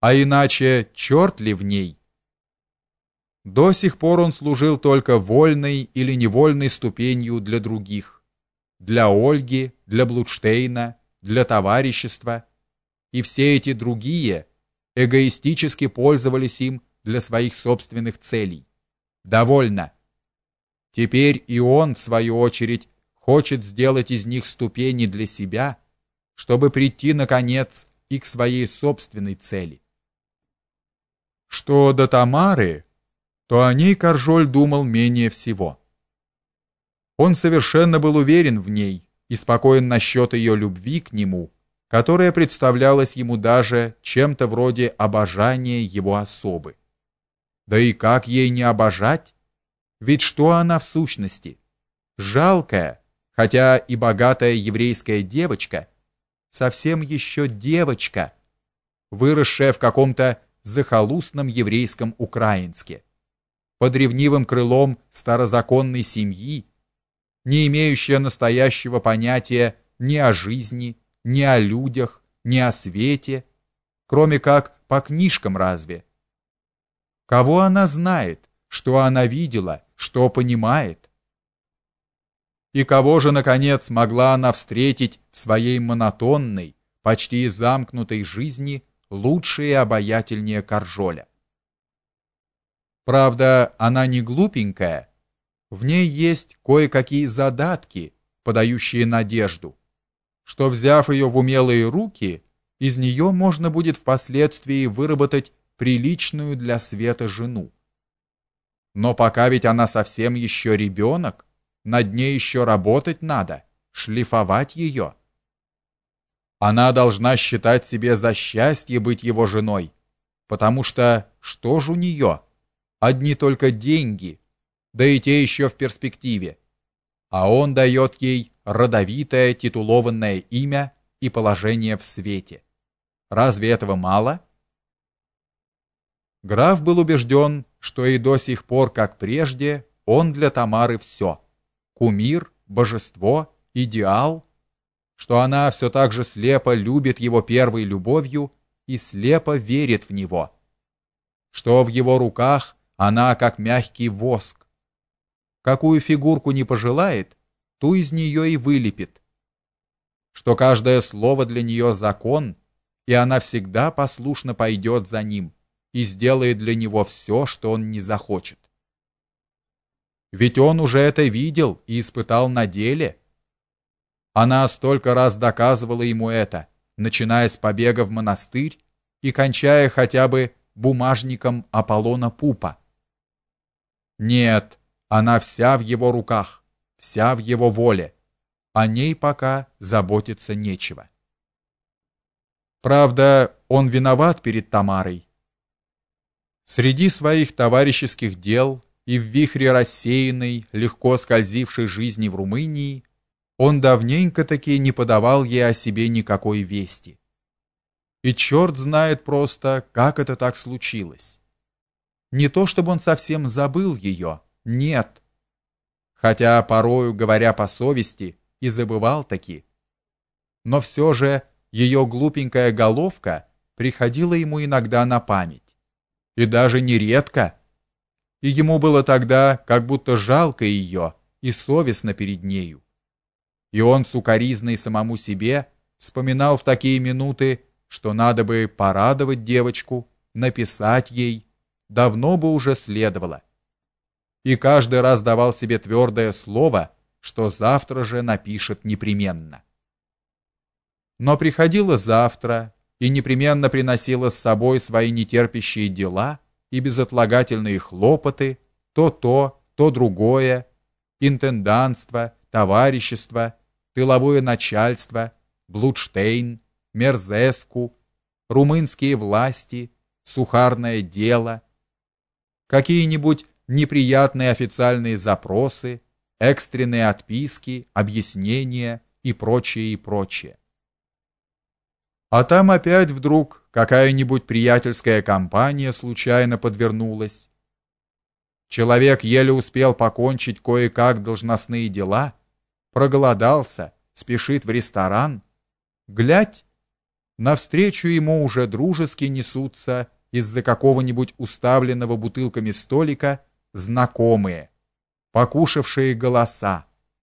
а иначе черт ли в ней? До сих пор он служил только вольной или невольной ступенью для других, для Ольги, для Блудштейна, для товарищества, и все эти другие эгоистически пользовались им для своих собственных целей. Довольно. Теперь и он, в свою очередь, хочет сделать из них ступени для себя, чтобы прийти наконец и к своей собственной цели. Что до Тамары, то о ней Каржоль думал менее всего. Он совершенно был уверен в ней и спокоен насчет ее любви к нему, которая представлялась ему даже чем-то вроде обожания его особы. Да и как ей не обожать? Ведь что она в сущности? Жалкая, хотя и богатая еврейская девочка, совсем еще девочка, выросшая в каком-то захолустном еврейском украинске, под ревнивым крылом старозаконной семьи, не имеющая настоящего понятия ни о жизни, ни о людях, ни о свете, кроме как по книжкам разве. Кого она знает, что она видела, что понимает? И кого же наконец могла она встретить в своей монотонной, почти замкнутой жизни лучше и обаятельнее Каржоля? Правда, она не глупенькая, в ней есть кое-какие задатки, подающие надежду, что взяв ее в умелые руки, из нее можно будет впоследствии выработать приличную для света жену. Но пока ведь она совсем еще ребенок, над ней еще работать надо, шлифовать ее. Она должна считать себе за счастье быть его женой, потому что что ж у нее? Одни только деньги, да и те еще в перспективе. А он дает ей родовитое титулованное имя и положение в свете. Разве этого мало? Граф был убежден, что и до сих пор, как прежде, он для Тамары все: кумир, божество, идеал, что она все так же слепо любит его первой любовью и слепо верит в него, что в его руках она как мягкий воск, какую фигурку не пожелает, ту из нее и вылепит. Что каждое слово для нее закон, и она всегда послушно пойдет за ним и сделает для него все, что он не захочет. Ведь он уже это видел и испытал на деле. Она столько раз доказывала ему это, начиная с побега в монастырь и кончая хотя бы бумажником Аполлона Пупа. Нет, она вся в его руках, вся в его воле. О ней пока заботиться нечего. Правда, он виноват перед Тамарой. Среди своих товарищеских дел и в вихре рассеянной, легко скользившей жизни в Румынии, он давненько таки не подавал ей о себе никакой вести. И черт знает просто, как это так случилось. Не то чтобы он совсем забыл ее, нет. Хотя порою, говоря по совести, и забывал таки. Но все же ее глупенькая головка приходила ему иногда на память. И даже нередко. И ему было тогда как будто жалко ее и совестно перед нею. И он сукоризной самому себе вспоминал в такие минуты, что надо бы порадовать девочку, написать ей, давно бы уже следовало и каждый раз давал себе твердое слово, что завтра же напишет непременно. Но приходило завтра и непременно приносило с собой свои нетерпящие дела и безотлагательные хлопоты, то то, то другое, интендантство, товарищество, тыловое начальство, Блудштейн, Мерзеску, румынские власти, сухарное дело, какие-нибудь неприятные официальные запросы, экстренные отписки, объяснения и прочее и прочее. А там опять вдруг какая-нибудь приятельская компания случайно подвернулась. Человек еле успел покончить кое-как должностные дела, проголодался, спешит в ресторан. Глядь, навстречу ему уже дружески несутся из-за какого-нибудь уставленного бутылками столика знакомые, покушавшие голоса